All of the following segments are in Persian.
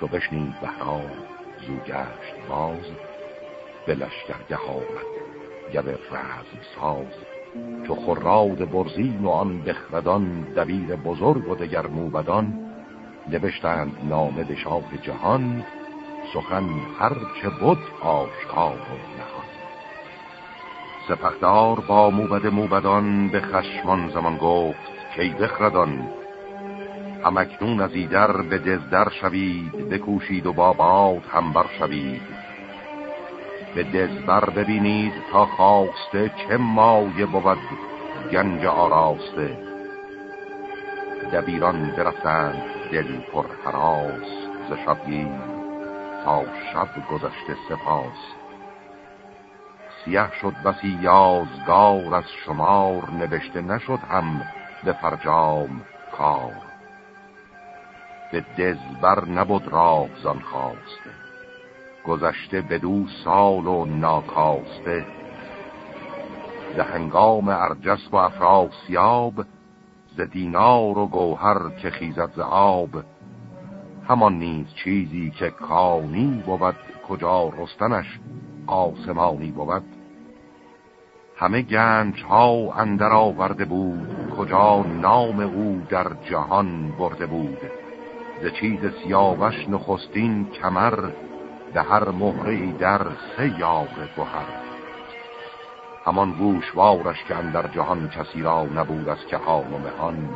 چو بشنید بهرام زو گشت باز به لشکرگه آمد گب رزم ساز. چو خراد برزین و آن بخردان دبیر بزرگ و دگر موبدان نوشتند نامه به شاه جهان سخن هرچه بود آشکار و نهان. سپهدار با موبد موبدان به خشمان زمان گفت کی بخردان همکنون از ایدر به دزدر شوید بکوشید و با باد هم بر شوید. به دزبر ببینید تا خواسته چه مایه بود گنج آراسته. دبیران برفتند دل پر حراس ز شبگیر تا شب گذشته سپاس. سیه شد بسی یازگار از شمار نوشته نشد هم به فرجام کار. به دزبر نبود راه زان خواسته. گذشته بدو سال و ناکاسته. ز هنگام ارجس و افراسیاب ز دینار و گوهر که خیزد ز آب. همان نیز چیزی که کانی بود کجا رستنش آسمانی بود. همه گنج ها اندر آورده بود کجا نام او در جهان برده بود. ز چیز سیاوش نخستین کمر به هر مهره در سه یاغ گوهر همان گوشوارش که اندر جهان کسی را نبود از که و مهان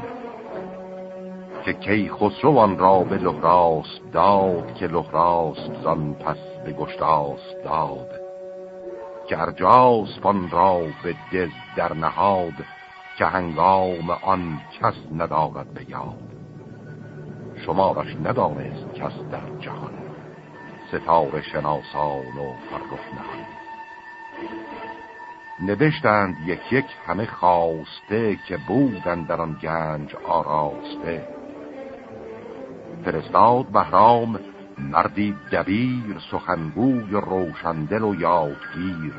که کی خسروان را به لغراس داد که لغراس زان پس به گشتاس داد. که ارجاس پان را به دز در نهاد که هنگام آن کس ندارد به یاد. شمارش ندانست کس در جهان. ستاره شناسان و فرخ نهان نوشتند یک یک همه خواسته که بودن در آن گنج آراسته. فرستاد بهرام مردی دبیر سخنگوی روشندل و یادگیر.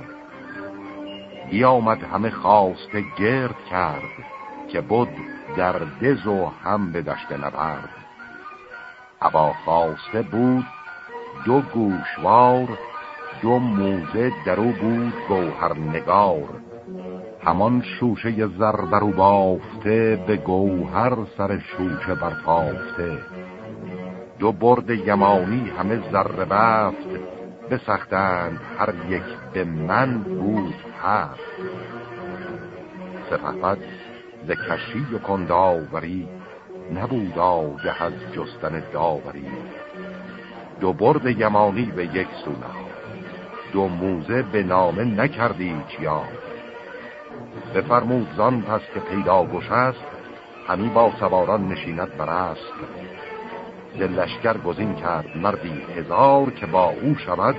بیامد همه خواسته گرد کرد که بود در دز و هم به دشت نبرد. ابا خواسته بود دو گوشوار دو موزه درو بود گوهر نگار. همان شوشه زر برو بافته به گوهر سر شوشه برتافته. دو برد یمانی همه ذره بفت بسختند هر یک به من بود هفت. سپهبد ز کشی و کنداوری نبود آگه از جستن داوری. دو برد یمانی به یک سونه دو موزه به نامه نکردی چیا بفرمود زان پس که پیدا گوش است همی با سواران نشیند برست ز لشکر گزین کرد مردی هزار که با او شود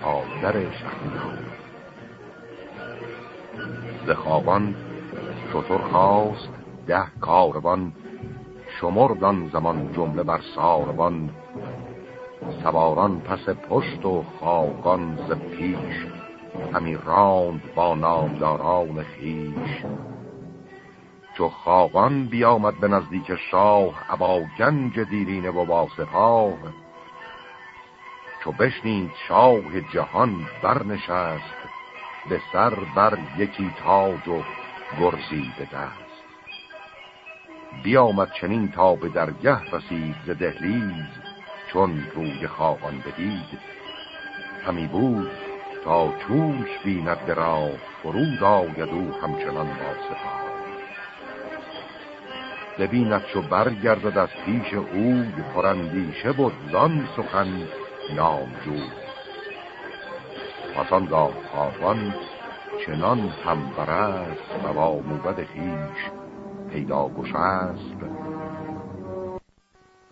تا در شهریار ز خوابان شطور خواست ده کاروان شمردان زمان جمله بر ساروان سواران پس پشت و خاقان ز پیش همی راند با نامداران خیش چو خاقان بیامد به نزدیک شاه ابا گنج دیرینه و با سپاه. چو بشنید شاه جهان برنشست به سر بر یکی تاج و گرزی به دست بیامد چنین تا به درگه رسید ز دهلیز چون روی خاقان بدید. همی بود تا چوش بیند به راه فرود آید او همچنان با سپاه. ببیند چو برگردد از پیش او پرندیشه بود زان سخن نامجو پس گاه خواهان چنان هم برست و با موبد خیش پیدا گشست.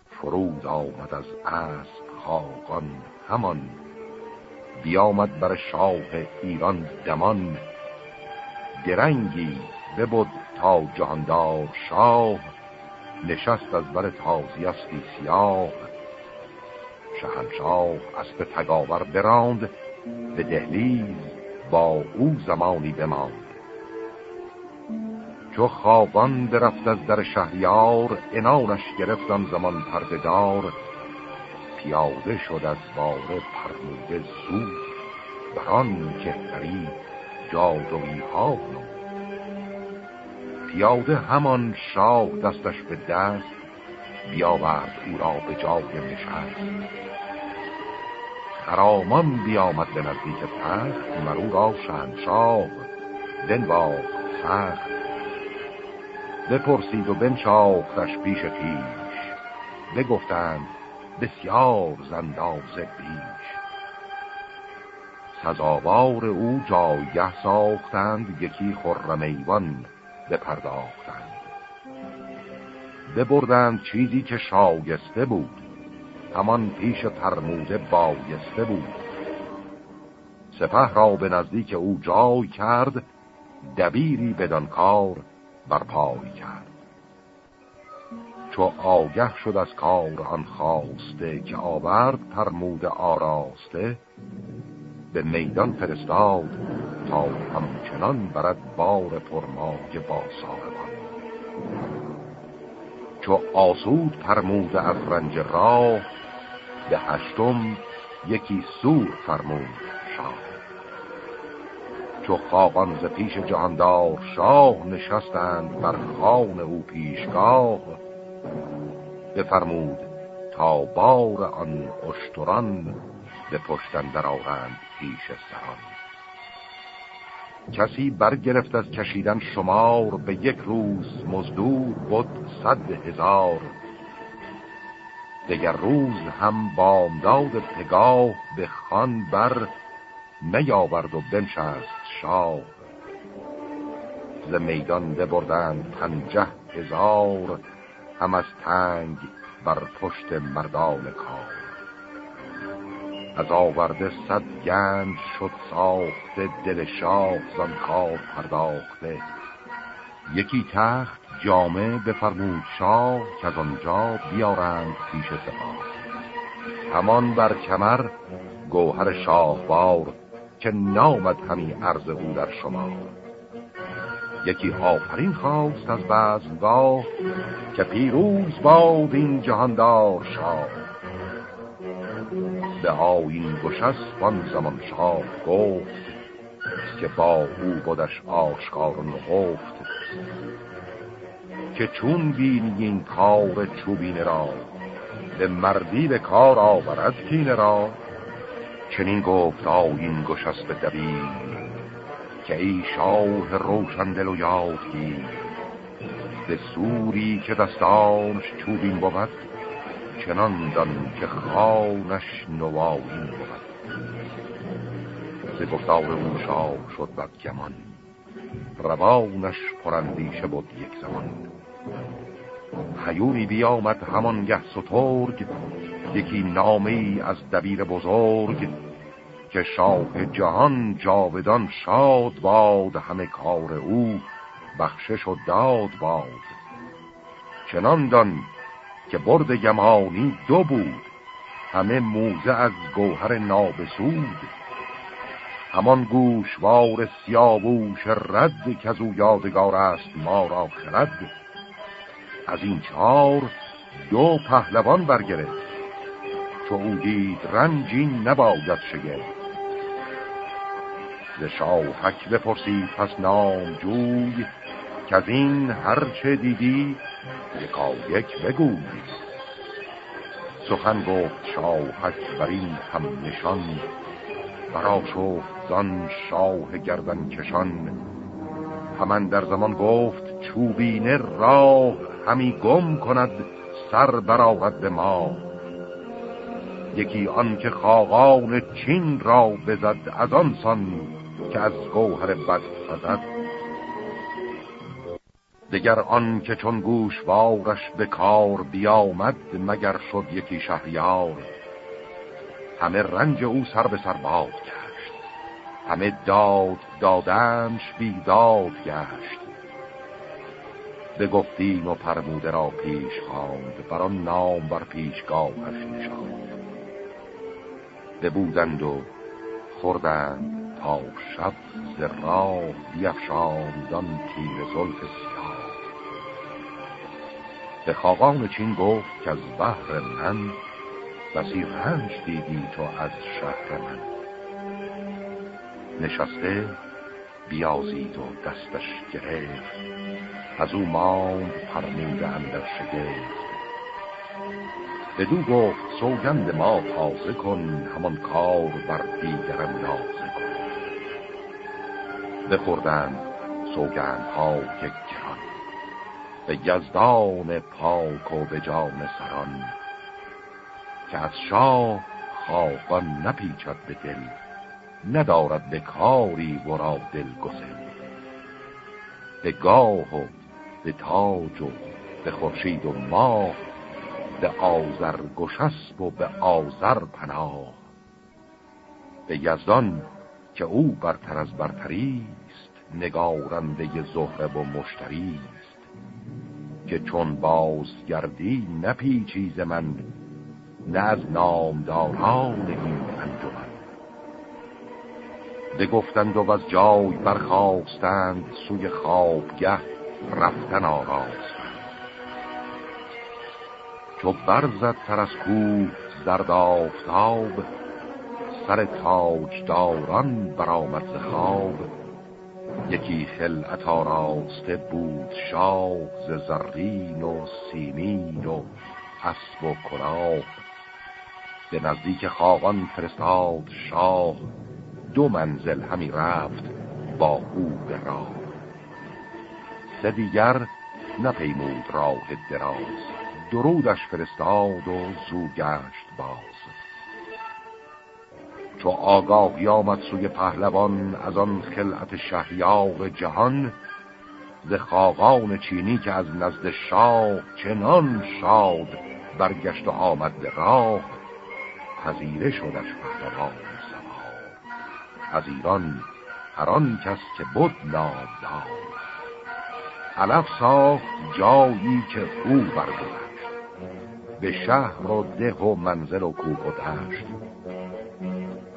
فرود آمد از اسب خاقان همان بیامد بر شاه ایران دمان. درنگی ببود تا جهاندار شاه نشست از بر تازیستی سیاه. شهنشاه اسب تگاور براند به دهلیز با او زمانی بماند. چو خوابان درفت از در شهریار انانش گرفتن زمان پردهدار. پیاده شد از باره پرموده زود بران کهتری جادوی ها پیاده همان شاه دستش به دست بیاورد او را به جای نشست. خرامان بیامد به نزدیک تخت مرو را شهنشاه با سخت بپرسید و بنشاختش پیش پیش بگفتند بسیار زنداز بیش سزاوار او جایه ساختند یکی خرم ایوان بپرداختند. ببردند چیزی که شایسته بود همان پیش فرموده بایسته بود. سپه را به نزدیک او جای کرد دبیری بدان کار برپای کرد چو آگه شد از کار آن خواسته که آورد فرموده آراسته به میدان فرستاد تا همچنان برد بار پرمای با صاحبان چو آسود پرموده از رنج راه به هشتم یکی سور فرمود شاه. چو خاقان ز پیش جهاندار شاه نشستند بر خان او پیشگاه. بفرمود تا بار آن اشتران به پشتن درآورند پیش سران. کسی برگرفت از کشیدن شمار به یک روز مزدور بود صد هزار. دگر روز هم بامداد پگاه به خان بر نیاورد و بنشست شاه. ز میدان ببردند پنجه هزار هم از تنگ بر پشت مردان کار. از آورده صد گنج شد ساخته دل شاه زن کار پرداخته. یکی تخت جامه بفرمود شاه که از آنجا بیارند پیش سپاه. همان بر کمر گوهر شاهوار که نامد همی عرض او در شما. یکی آفرین خواست از بزنگاه که پیروز باد این جهاندار شاه. به آین گشست زمان شاه گفت که با او بودش آشکار نهفت که چون بینی این کار چوبین را به مردی به کار آورد کین را. چنین گفت آین گشست دبیر که ای شاه روشن دل و یاد به سوری که دستانش چوبین بود چنان دان که خانش نوایین بود. ز گفتار او شاه شد بد گمان روانش پرندیشه بود یک زمان. خیوری بیامد همانگه سترگ یکی نامی از دبیر بزرگ که شاه جهان جاودان شاد باد همه کار او بخشش و داد باد. چنان دان که برد گمانی دو بود همه موزه از گوهر نابسود. همان گوشوار سیاووش رد که از او یادگار است ما را خرد. از این چهار دو پهلوان برگرفت. او دید رنجین نباید شگفت. ز شاهک بپرسید پس نام جوی که از این هرچه دیدی یکا یک بگوی. سخن گفت شاهک بر این هم نشان برا شفت زان شاه گردن کشان. همان در زمان گفت چوبینه راه همی گم کند سر برآورد ما. یکی آن که خاقان چین را بزد از آن سان که از گوهر بد سزد. دگر آن که چون گوشوارش به کار بیامد مگر شد یکی شهریار. همه رنج او سر به سر باد گشت. همه داد دادنش بیداد گشت. گفتیم و پرموده را پیش خواند بر آن نام بر پیشگاهش نشاند. بودند و خوردند تا شب ز راه بیفشاندان تیر زلف سیاه. به خاقان چین گفت که از بحر من بسی رنج دیدی تو از شهر من. نشسته بیازید و دستش گرفت. از او ماند پرمونده اندر شگفت. بدو گفت سوگند ما تازه کن همان کار بر دیگر اندازه کن بخوردند سوگند ها که گران به یزدان پاک و به جان سران که از شاه خواهان نپیچد به دل ندارد به کاری ورا دل گسل به گاه و به تاج و به خورشید و ماه به آزر گشسب و به آزر پناه. به یزدان که او برتر از برتری است نگارنده زهره و مشتری است. که چون بازگردی نپیچیز من نه از نامداران این انجمن. بگفتند و از جای برخواستند سوی خوابگه رفتن آراستند چو برزد سر از کوه زرد آفتاب سر تاجداران برآمد ز خواب. یکی خلعت آراسته بود شاه ز زرین و سیمین و اسب و کلاه. به نزدیک خاقان فرستاد شاه دو منزل همی رفت با او به راه. سه دیگر نپیمود راه دراز. درودش فرستاد و زو گشت باز. چو آگاهی آمد سوی پهلوان از آن خلعت شهریار جهان ز خاقان چینی که از نزد شاه چنان شاد برگشت و آمد به راه پذیره شدش پهلوان سوار. از ایران هر آن کس که بود نامدار علف ساخت جایی که او برگذشت به شهر و ده و منزل و کوه و دشت.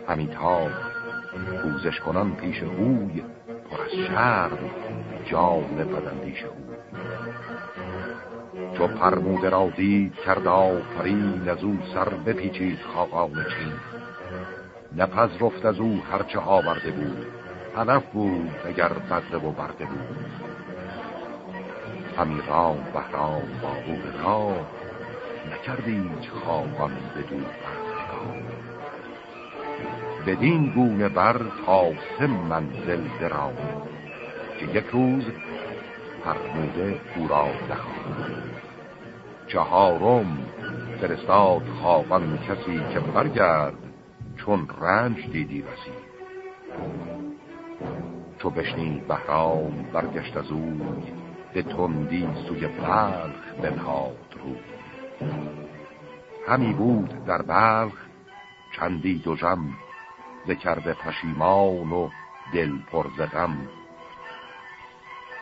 همی تاب پوزش کنان پیش اوی پر از شرم جان بدندیش او چو پرموده را دید کرد آفرین از او سر بپیچید خاقان چین. نپذرفت از او هرچه آورده بود هدف بود اگر بدره و برده بود. همی رام بهرام با او راه نکردید خواهان بدون پرستگاه بدین گونه بر تا سه منزل درام که یک روز فرموده او را نخواهد. چهارم فرستاد خواهان کسی که برگرد چون رنج دیدی رسید چو بشنید بهرام برگشت از او به تندی سوی بلخ بنهاد روی. همی بود در بلخ چندی دو جم ذکرده پشیمان و دل پرزغم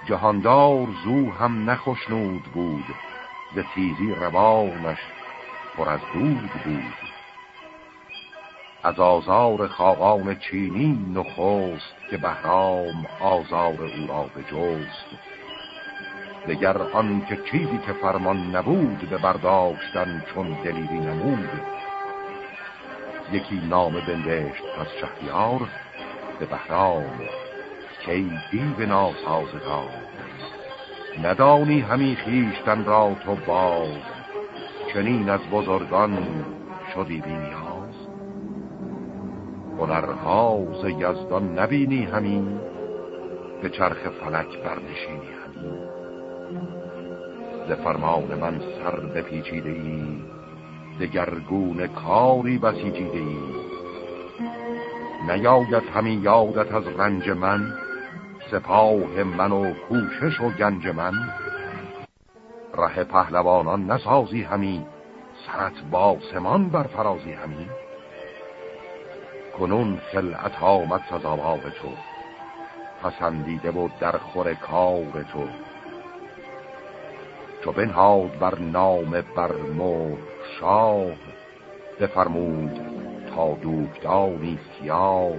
جهاندار زو هم نخشنود بود ز تیزی روانش پر از دود بود. از آزار خاقان چینی نخست که بهرام آزار او را دگر آن که چیزی که فرمان نبود به برداشتن چون دلیری نمود. یکی نام بندشت پس شهریار به بهرام کی دیو ناسازگار ندانی همی خیشتن را تو باز چنین از بزرگان شدی بی نیاز؟ هنرها ز یزدان نبینی همین به چرخ فلک برنشینی همین ز فرمان من سر بپیچیده ای دگرگون کاری بسیجیده ای نیاید همین یادت از رنج من سپاه من و کوشش و گنج من. ره پهلوانان نسازی همی سرت با سمان بر فرازی همی. کنون خلعت آمد سزاوار تو پسندیده بود در خور کار تو. چو بنهاد بر نام برمو شاه بفرمود تا دوکدانی سیاه.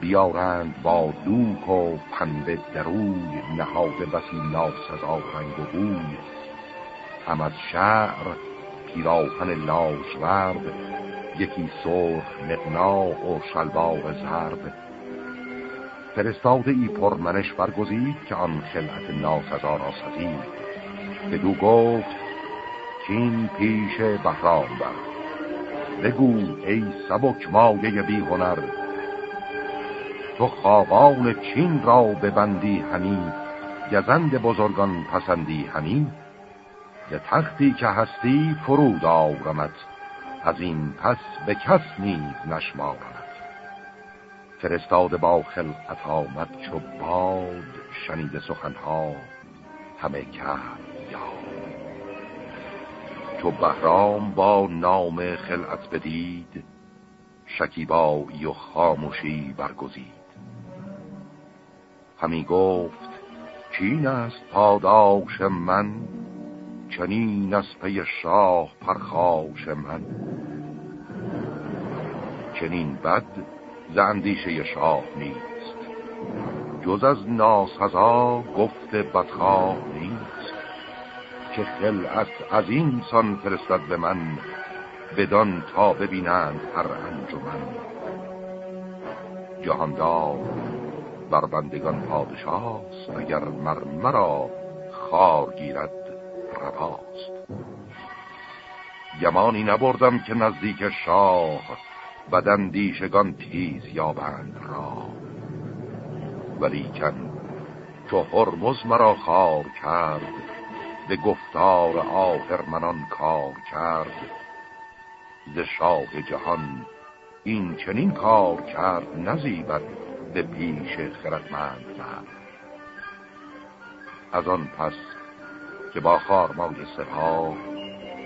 بیارند با دوک و پنبه دروی نهاده بسی ناسزا رنگ و بوی. هم از شعر پیراهن لاژورد یکی سرخ مقنا و شلوار زرد. فرستاده ای پرمنش برگزید که آن خلعت ناسزا را سزید. دو گفت چین پیش بهرام بر. بگو ای سبک مایه بی هنر تو خوابان چین را ببندی همی گزند بزرگان پسندی همی. به تختی که هستی فرود آرمت از این پس به کس نیز نشمارمت فرستاده با خلقت آمد چو باد شنید سخنها همه کرد یاد. چو بهرام با نام خلعت بدید شکیبایی و خاموشی برگزید. همی گفت چین است پاداش من چنین از پی شاه پرخاش من. چنین بد زندیشه شاه نیست. جز از ناسزا گفت بدخواه نیست. که خلعت از این سان فرستد به من بدان تا ببینند هر انجمن. جهاندار بر بندگان پادشاست اگر مرمرا خار گیرد رواست. گمانی نبردم که نزدیک شاه بدن دیشگان تیز یابند را. ولیکن چو هرمز مرا خار کرد به گفتار منان کار کرد. ز شاه جهان این چنین کار کرد نزیبد به پیش خردمند من از آن پس که با خارمای سپاه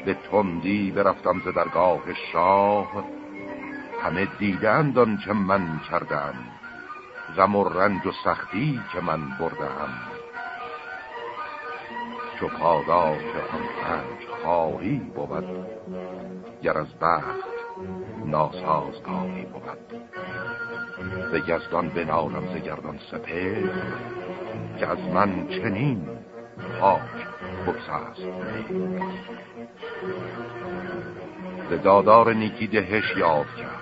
به تندی برفتم ز درگاه شاه همه دیدند آنچه من کردم. غم و رنج و سختی که من بردم. چو پاداش آن رنج خواهی بود گر از بخت ناسازگاری بود. به گزدان بنالم ز گردان سپه که از من چنین خاک بگسست. به دادار نیکی دهش یاد کرد.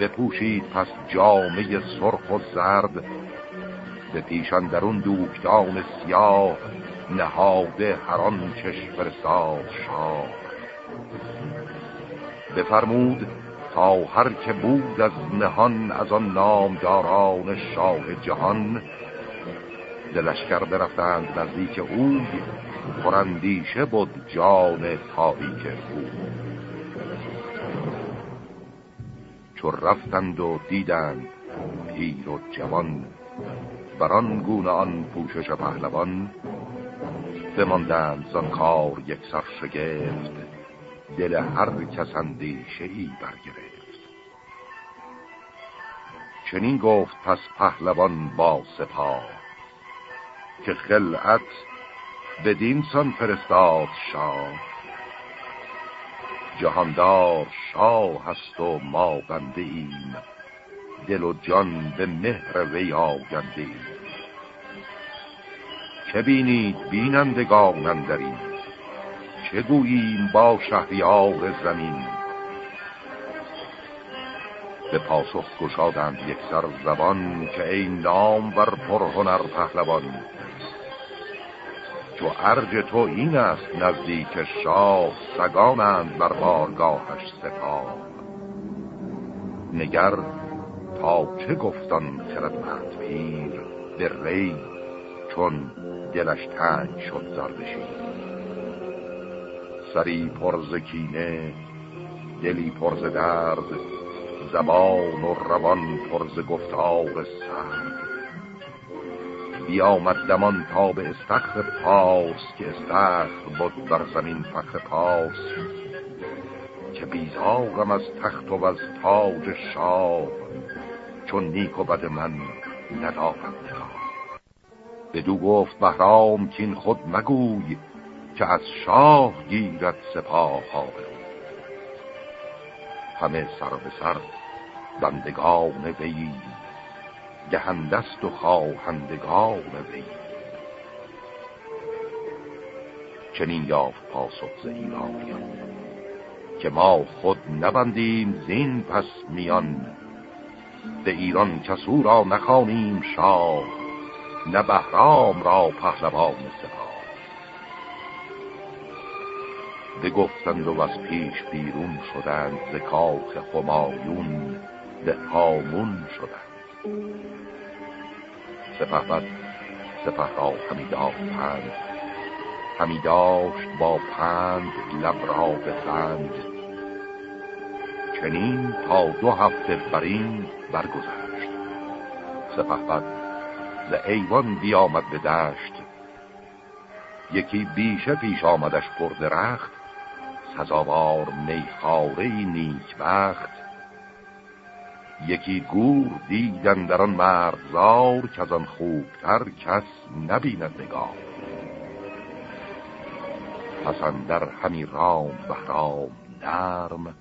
بپوشید پس جامعه سرخ و زرد. به پیشان درون دوکدان سیاه نهاده هران چش فرستاد شاه بفرمود تا هر که بود از نهان از آن نامداران شاه جهان دلشکر برفتند نزدیک اوی پرندیشه بود جان تاریک او. چو رفتند و دیدند پیر و جوان بران گونه آن پوشش پهلوان بماندند زن کار یک سر شگفت دل هر کس اندیشه ای برگرفت. چنین گفت پس پهلوان با سپاه که خلعت بدین سان فرستاد شاه. جهاندار شاه هست و ما بنده ایم. دل و جان به مهر وی آگنده ایم. چه بینید بینندگان اندرین؟ چه گوییم با شهریار زمین؟ به پاسخ گشادند یک سر زبان که این نام ور پرهنر پهلوان چو ارج تو این است نزدیک شاه سگانند بر بارگاهش سپاه. نگر تا چه گفتان خردمند پیر به ری چون دلش تنگ شد زردشیر سری پرز کینه دلی پرز درد زبان و روان پرز گفتار سرد. بیامد دمان تا به استخر پاس که استخر بود بر زمین فخر پاس. که بیزارم از تخت و از تاج شاه چون نیک و بد من ندارم بدو گفت بهرام کین خود مگوی که از شاه گیرد سپاه ها همه سر به سر بندگان وی دهندست و خواهندگان وی. چنین یافت پاسخ ز ایرانیان که ما خود نبندیم زین پس میان. به ایران کسو را نخوانیم شاه نه بهرام را پهلوان سپاه. بگفتند و از پیش بیرون شدند ز کاخ خمایون به هامون شدند. سپه سپه را همی پند همی داشت با پند لب را بخند چنین تا دو هفته برین برگذشت. سپه ز ایوان بیامد به دشت. یکی بیشه پیش آمدش پر درخت سزاوار میخاره نیک بخت. یکی گور دیدن در آن مرغزار که از آن خوبتر کس نبیند نگاه. پسند در همی رام بهرام نرم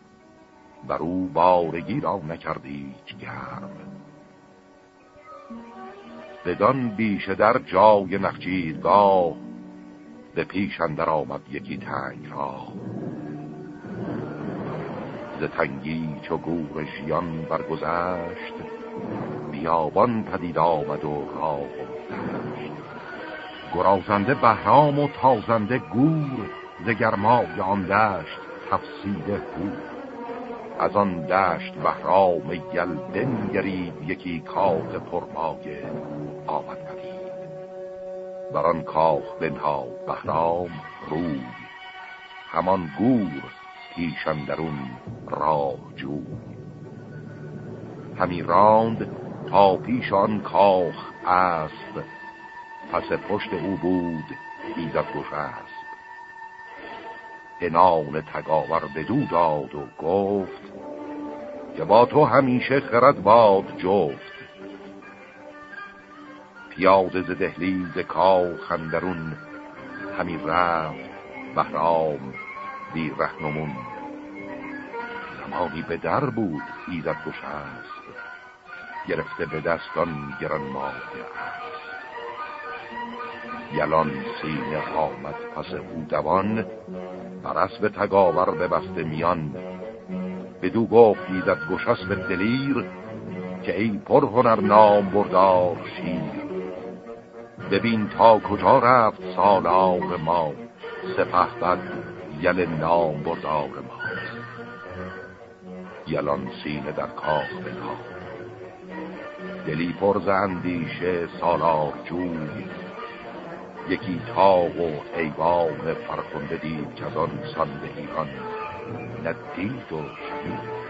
بر او بارگی را نکردی گرم. بدان بیشه در جای نخجیرگاه به پیش اندر آمد یکی تنگ را ز تنگی چو گور ژیان برگذشت بیابان پدید آمد و راه دشت گرازنده بهرام و تازنده گور ز گرمای آن دشت تفسیده بود از آن دشت بهرام یل بنگرید یکی کاخ پرمایه آمد پدید. بر آن کاخ بنها بهرام روی همان گور پیشندرون راه جوی. همی راند تا پیش آن کاخ اسب پس پشت او بود ایزد گوش اسب انان تگاور بدو داد و گفت که با تو همیشه خرد باد جفت. پیاده ز دهلیز کاخ اندرون همی رفت بهرام بی رهنمون. زمانی به در بود ایزد گوش اسب گرفته به دستان گران ماه یلان سینه آمد پس او دوان بر اسب تگاور بسته میان. بدو گفت ایزد گشست به دلیر که ای پر هنر نام بردار شیر. ببین تا کجا رفت سالار ما سپه بد یل نام بردار ما. یلان سینه در کاخ بنا دلی پر زندیشه سالار جوی. یکی تاغ و ایوان فرخنده دید که از آن سان ایران. ندید و شدید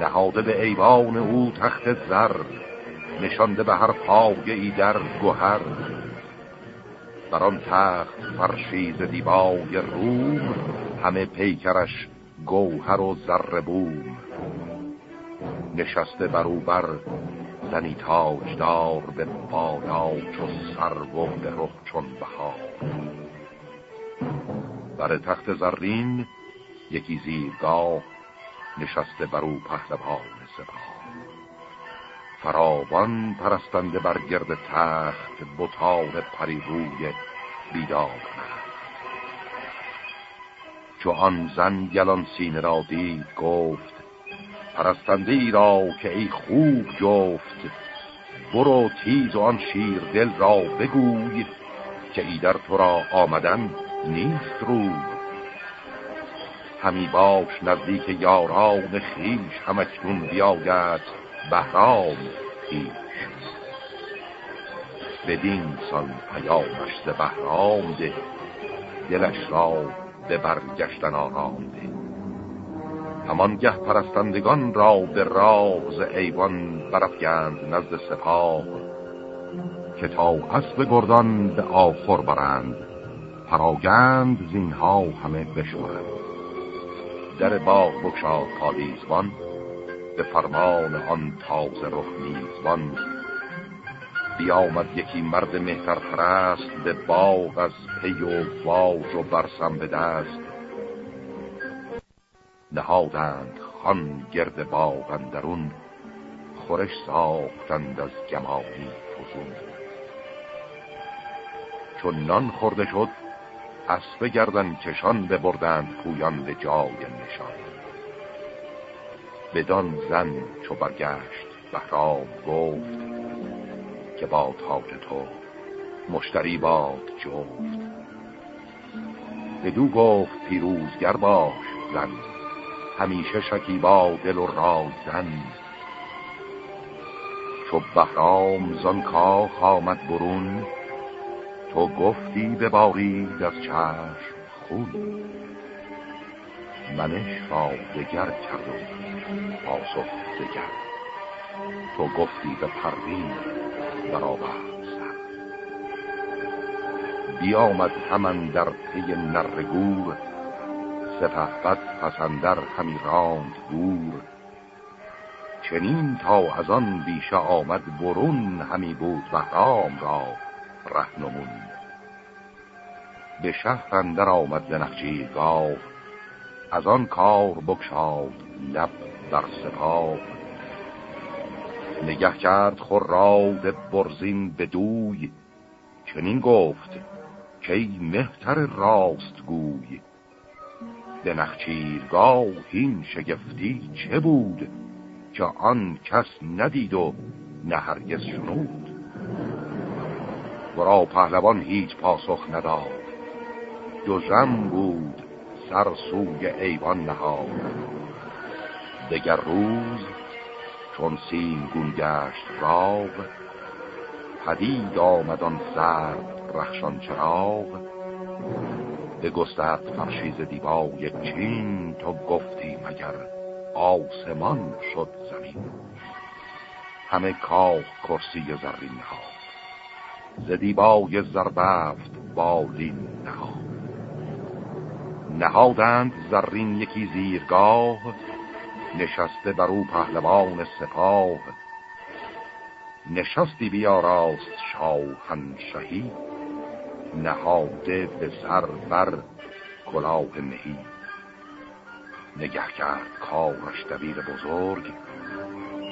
نهاده به ایوان او تخت زر. نشانده به هر پاگه ای در گوهر بر آن تخت فرشیز دیبای روم همه پیکرش گوهر و زر بوم. نشسته بروبر زنی تاجدار به بالا چو سر و به رخ چون بهار. بر تخت زرین یکی زیرگاه نشسته بر او پهلوان سپاه. فراوان پرستنده بر گرد تخت بطان پری روی بیدار چو آن زن گلان سینه را دید گفت پرستنده ای را که ای خوب جفت برو تیز و آن شیر دل را بگوی که ای در تو را آمدن نیست رو همی باش نزدیک یاران خیش همکنون بیاید بهرام خیش بدین سان پیامش ز بهرام ده دلش را به برگشتن آرام همانگه پرستندگان را به راز ایوان برفگند نزد سپاه که تا اسب گردان به آخر برند پراگند زینها همه بشورند در باغ بکشاد پالیزبان به فرمان آن تازه رخ میزبان بیامد یکی مرد مهتر پرست به باغ از پی و واج و برسم به دست. نهادند خان گرد باغ اندرون خورش ساختند از گمانی فزون. چون نان خورده شد اسب گردن کشان ببردند پویان به جای نشان. بدان زن چو برگشت بهرام گفت که با تاج تو مشتری باد جفت. بدو گفت پیروزگر باش زن همیشه شکیبا دل و رازن چو بهرام زان کاخ آمد برون تو گفتی ببارید از چشم خون. منش را دگر کرد و پاسخ دگر. تو گفتی به پروین برابر سر. بیامد همان در پی نرگور سپهبد پسندر همی راند گور. چنین تا از آن بیشه آمد برون همی بود بهرام را رهنمون. به شهر اندر آمد گاه از آن کار بکشاد لب در سپاه. نگه کرد خراد برزین به دوی چنین گفت که مهتر راست گوی به نخچیرگاه این شگفتی چه بود که آن کس ندید و نه هرگز شنود؟ ورا پهلوان هیچ پاسخ نداد. جزم بود سر سوی ایوان نهاد. دگر روز چون سیم گون گشت راغ پدید آمدان سرد رخشان چراغ. به گسترد فرشیز دیبای چین تو گفتی مگر آسمان شد زمین. همه کاخ کرسی زرین ها ز زربفت بالین نهادند زرین یکی زیرگاه نشسته بر او پهلوان سپاه. نشستی بیاراست شاهنشهی نهاده به سر بر کلاه مهی. نگه کرد کارش دبیر بزرگ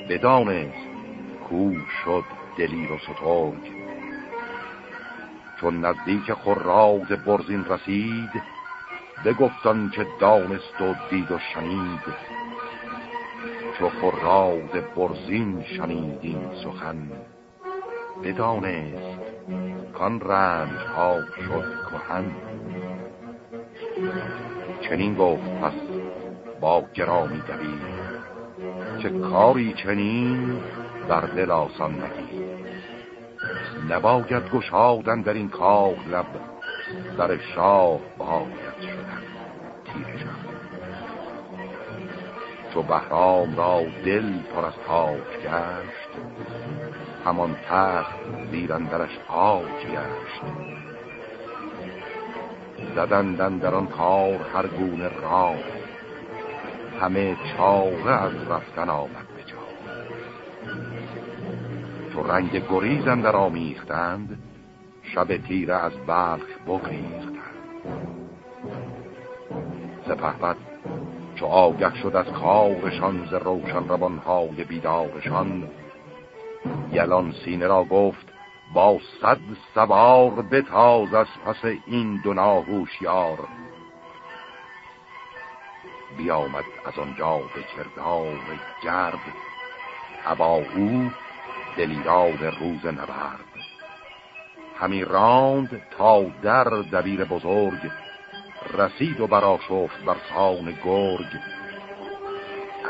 بدانست کو شد دلیر و سترگ. چون نزدیک خراد برزین رسید بگفتان که دانست و دید و شنید. چو خراد برزین شنیدین سخن بدانست کان رنج ها شد کهن. چنین گفت پس با گرامی دوید که کاری چنین بر دل آسان نگید نباید گشادن در این کار لب در شاه باید چو بهرام را دل پر از تاج گشت. همان تخت زیرندرش آج گشت. زدندن در آن کار هر گونه راه. همه چاقه از رفتن آمد به تو رنگ گریزن در آمیختند شب تیره از بلخ بگریختند. سپهبد چو آگه شد از کارشان ز روشن روانهای بیدارشان. یلان سینه را گفت با صد سوار بتاز از پس این دو ناهوشیار. بیامد از آنجا به کردار گرد ابا او دلیراد روز نبرد. همی راند تا در دبیر بزرگ رسید و برا شفت بر سان گرگ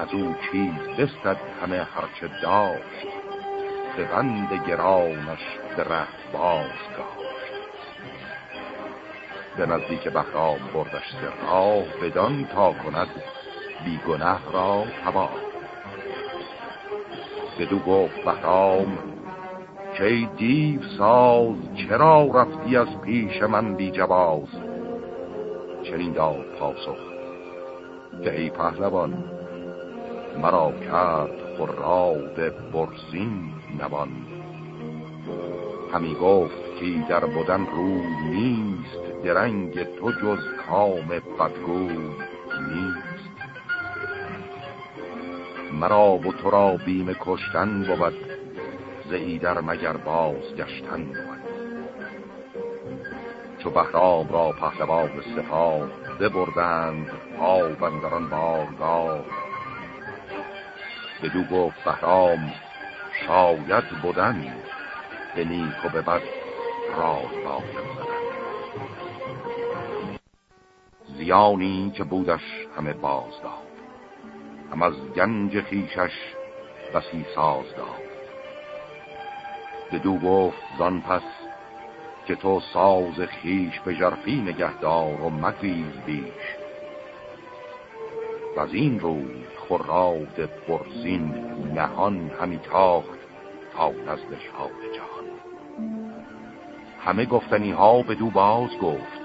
از او چیز بستد همه هرچه داشت به بند گرانش به ره باز گاشت به نزدیک بهرام بردش سرها بدان تا کند بیگنه را تبا بدو گفت بهرام که دیو ساز چرا رفتی از پیش من بی جواز؟ چنین داد پاسخ. که ای پهلوان مرا کرد خراد برزین نبان همی گفت که در بودن روی نیست درنگ تو جز کام بدگوی نیست. مرا و تو را بیم کشتن بود زهی در مگر باز گشتن بود. چو بهرام را پهلوان سپاه ببردند آب اندران بارگاه. بدو گفت بهرام شاید بودن به نیک و به بد راه باید زیانی که بودش همه باز داد هم از گنج خیشش بسی ساز داد بدو گفت زان پس که تو ساز خیش به جرفی نگهدار و مگریز بیش. و از این روی خراد برزین نهان همی تاخت تا نزد شاه جهان. همه گفتنی ها به دو باز گفت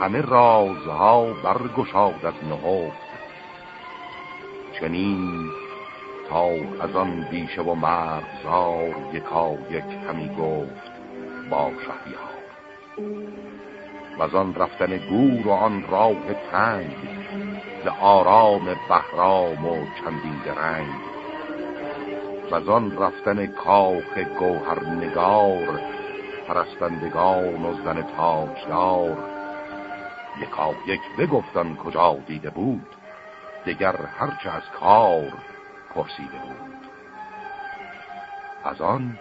همه رازها برگشاد از نهفت. چنین تا از آن بیشه و مرزار یکا یک همی گفت با شهریار و آن رفتن گور و آن راه تنگ ز آرام بهرام و چندین درنگ. و آن رفتن کاخ گوهر نگار پرستندگان و زن تاجدار. یکا یک بگفتن کجا دیده بود دگر هرچه از کار پرسیده بود. از آن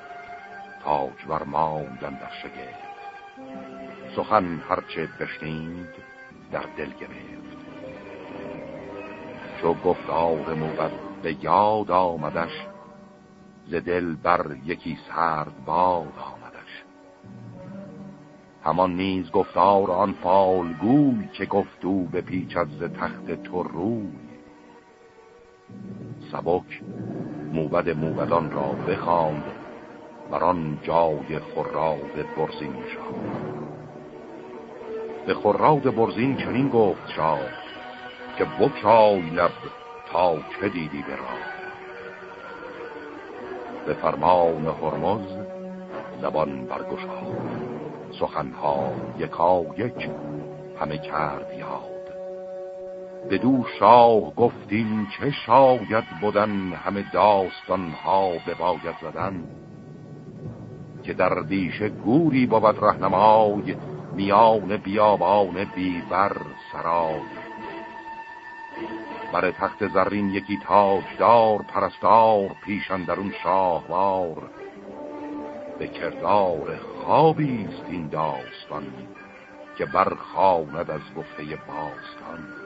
تاج ماندن در شگفت. سخن هرچه بشنید در دل گرفت. چو گفتار موبت به یاد آمدش. ز دل بر یکی سرد باد آمدش. همان نیز گفتار آن فالگوی که گفتو به پیچ از تخت تو روی. سبک موبد موبدان را بخواند بر آن جای خراد برزین شاه. به خراد برزین چنین گفت شاه که بکشای لب تا چه دیدی به راه. به فرمان هرمز زبان برگشاد سخنها یکا یک همه کرد یاد. بدو شاه گفتیم چه شاید بودن همه داستان ها به باید زدن. که در دیشه گوری بود رهنمای میان بیابان بیبر سرای. بر تخت زرین یکی تاجدار پرستار پیشن درون شاهوار. به کردار خوابی است این داستان که برخواند از گفته باستان.